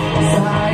Side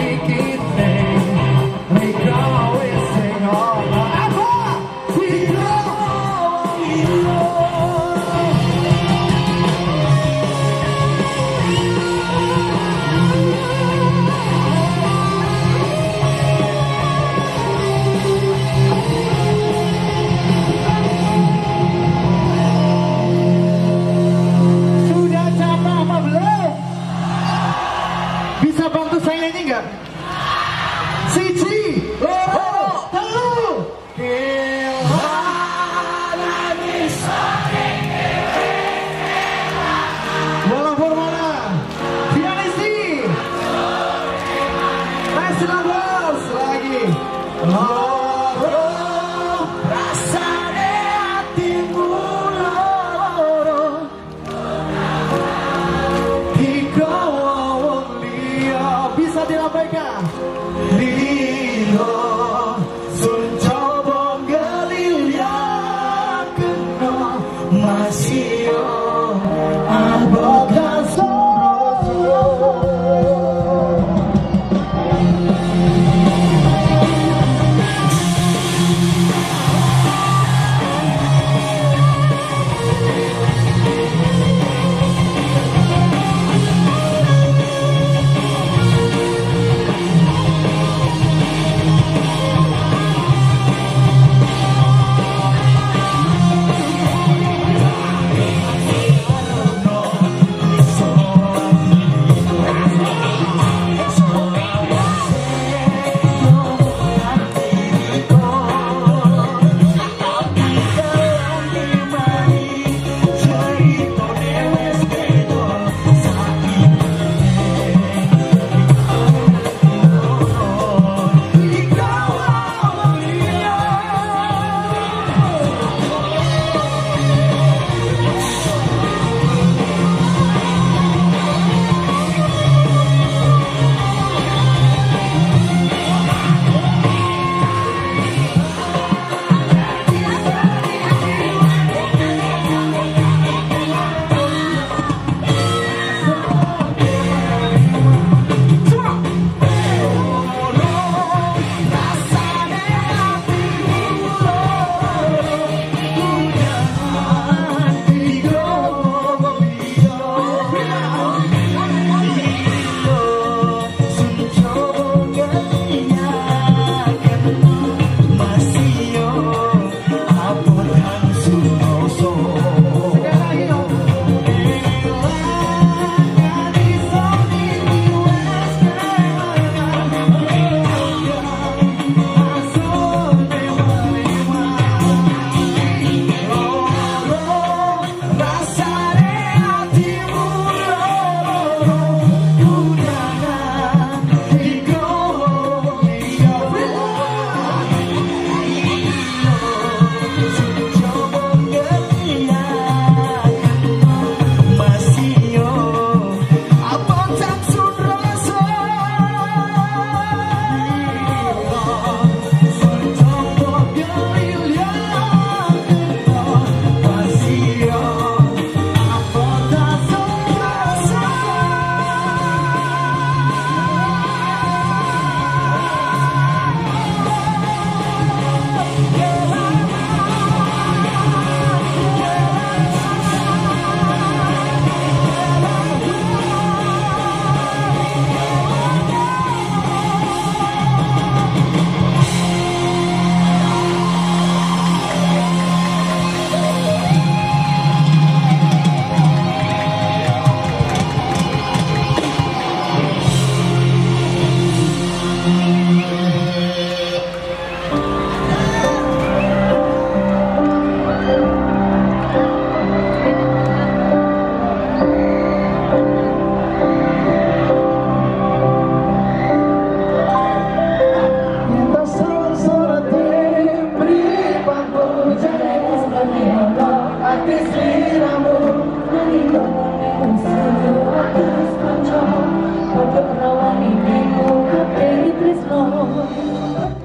Lord.